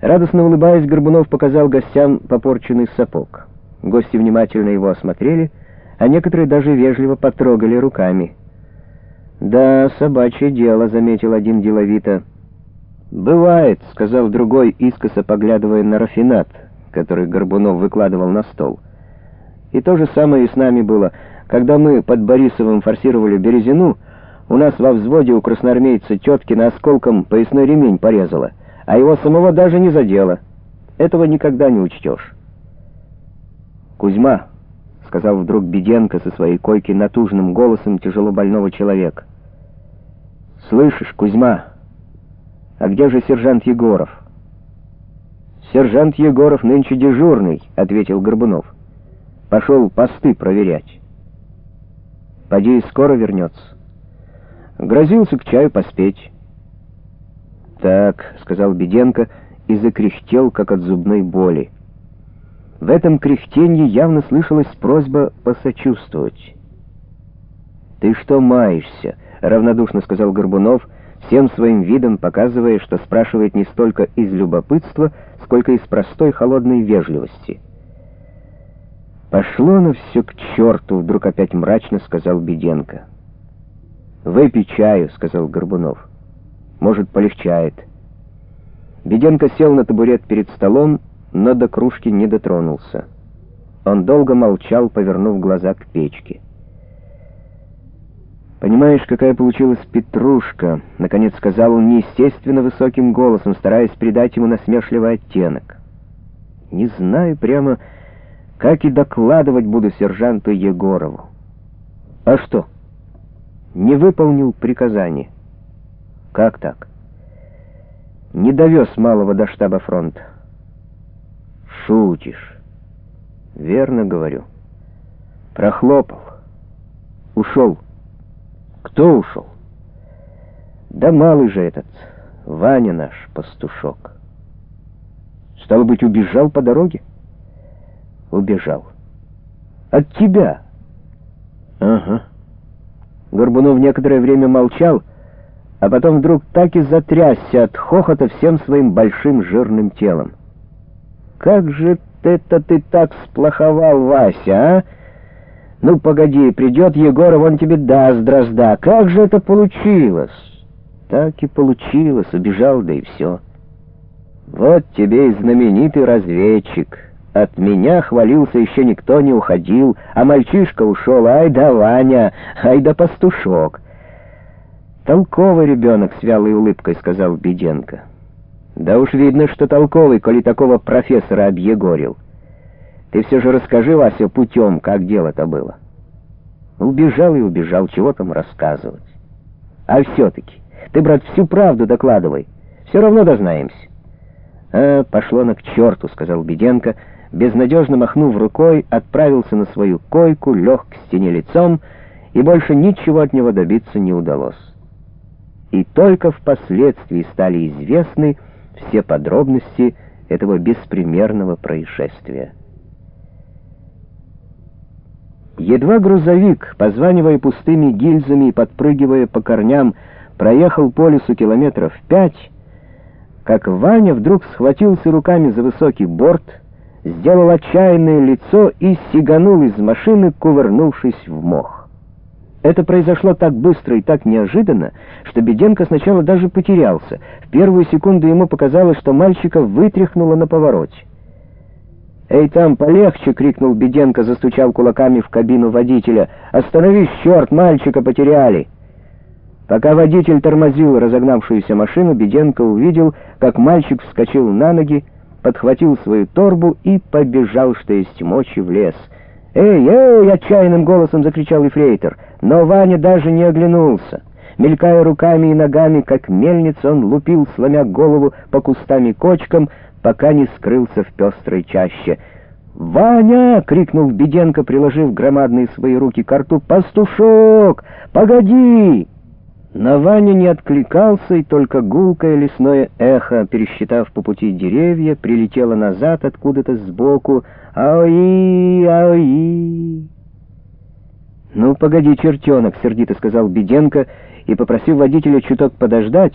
Радостно улыбаясь, Горбунов показал гостям попорченный сапог. Гости внимательно его осмотрели, а некоторые даже вежливо потрогали руками. «Да, собачье дело», — заметил один деловито. «Бывает», — сказал другой, искоса поглядывая на рафинат, который Горбунов выкладывал на стол. «И то же самое и с нами было. Когда мы под Борисовым форсировали Березину, у нас во взводе у красноармейца Теткина осколком поясной ремень порезала, а его самого даже не задело. Этого никогда не учтешь». «Кузьма», — сказал вдруг Беденко со своей койки натужным голосом тяжело больного человека. «Слышишь, Кузьма, а где же сержант Егоров?» «Сержант Егоров нынче дежурный», — ответил Горбунов. «Пошел посты проверять». «Поди, скоро вернется». Грозился к чаю поспеть. «Так», — сказал Беденко и закряхтел, как от зубной боли. В этом кряхтенье явно слышалась просьба посочувствовать. «Ты что маешься?» — равнодушно сказал Горбунов, всем своим видом показывая, что спрашивает не столько из любопытства, сколько из простой холодной вежливости. «Пошло на все к черту!» — вдруг опять мрачно сказал Беденко. «Выпей чаю», — сказал Горбунов. «Может, полегчает». Беденко сел на табурет перед столом но до кружки не дотронулся. Он долго молчал, повернув глаза к печке. «Понимаешь, какая получилась петрушка?» — наконец сказал он неестественно высоким голосом, стараясь придать ему насмешливый оттенок. «Не знаю прямо, как и докладывать буду сержанту Егорову». «А что?» «Не выполнил приказание». «Как так?» «Не довез малого до штаба фронта». Шутишь. Верно говорю. Прохлопал. Ушел. Кто ушел? Да малый же этот, Ваня наш, пастушок. Стало быть, убежал по дороге? Убежал. От тебя? Ага. Горбунов некоторое время молчал, а потом вдруг так и затрясся от хохота всем своим большим жирным телом. Как же это ты так сплоховал, Вася, а? Ну, погоди, придет Егоров, он тебе даст дрозда. Как же это получилось? Так и получилось, убежал, да и все. Вот тебе и знаменитый разведчик. От меня хвалился еще никто не уходил, а мальчишка ушел, ай да Ваня, ай да пастушок. Толковый ребенок с вялой улыбкой, сказал Беденко. Да уж видно, что толковый, коли такого профессора объегорил. Ты все же расскажи, Вася, путем, как дело-то было. Убежал и убежал, чего там рассказывать. А все-таки, ты, брат, всю правду докладывай. Все равно дознаемся. А, пошло на к черту, сказал Беденко, безнадежно махнув рукой, отправился на свою койку, лег к стене лицом, и больше ничего от него добиться не удалось. И только впоследствии стали известны, все подробности этого беспримерного происшествия. Едва грузовик, позванивая пустыми гильзами и подпрыгивая по корням, проехал по лесу километров пять, как Ваня вдруг схватился руками за высокий борт, сделал отчаянное лицо и сиганул из машины, кувырнувшись в мох. Это произошло так быстро и так неожиданно, что Беденко сначала даже потерялся. В первую секунду ему показалось, что мальчика вытряхнуло на повороте. «Эй, там, полегче!» — крикнул Беденко, застучал кулаками в кабину водителя. «Остановись, черт, мальчика потеряли!» Пока водитель тормозил разогнавшуюся машину, Беденко увидел, как мальчик вскочил на ноги, подхватил свою торбу и побежал, что есть мочи, в лес — «Эй, эй!» — отчаянным голосом закричал Ефрейтор. Но Ваня даже не оглянулся. Мелькая руками и ногами, как мельница, он лупил, сломя голову по кустам и кочкам, пока не скрылся в пестрой чаще. «Ваня!» — крикнул Беденко, приложив громадные свои руки к рту. «Пастушок! Погоди!» Но Ваня не откликался, и только гулкое лесное эхо, пересчитав по пути деревья, прилетело назад откуда-то сбоку. «Ай, ай!» «Ну, погоди, чертенок!» — сердито сказал Беденко, и, попросив водителя чуток подождать,